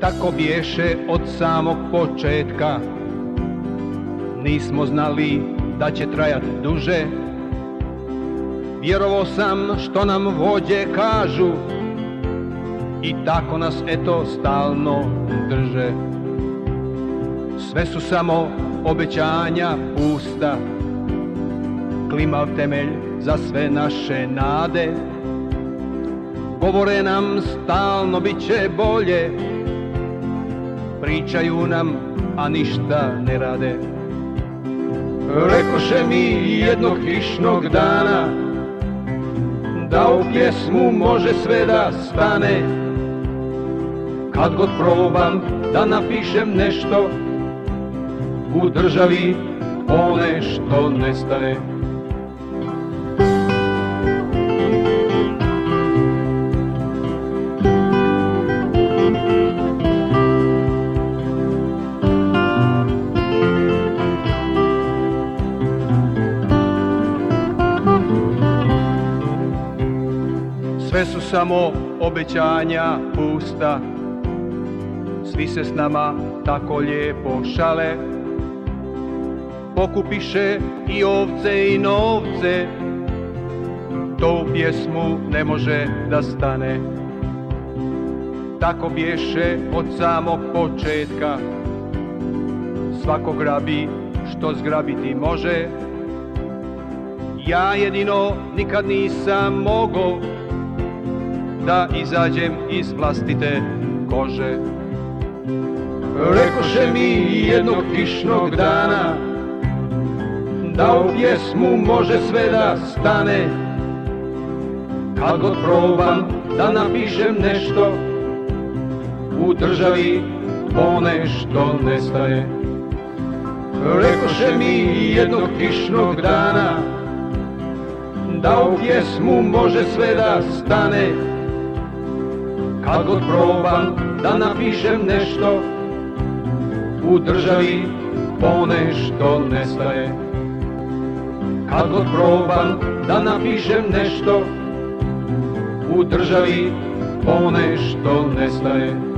Tako biješe od samog početka. Nismo znali da će trajat duže. Vjerovo sam što nam vođe kažu. I tako nas eto stalno drže. Sve su samo obećanja pusta. Klimav temelj za sve naše nade. Govore nam stalno bit će bolje Pričaju nam, a ništa ne rade. Rekoše mi jednog kišnog dana Da u pjesmu može sve da stane. Kad god probam da napišem nešto U državi one što nestane Sve su samo obećanja pusta. Svi se s nama tako lijepo šale. Pokupiše i ovce i novce. To u pjesmu ne može da stane. Tako bješe od samog početka. Svako grabi što zgrabiti može. Ja jedino nikad nisam mogo da izađem iz vlastite kože. Rekoše mi jednog kišnog dana da u pjesmu može sve da stane. Kad god probam da napišem nešto u državi one što nestaje. Rekoše mi jednog kišnog dana da u pjesmu može sve da stane kad god probam da napišem nešto U državi ponešto nestaje. Kad god probam da napišem nešto U državi ponešto nestaje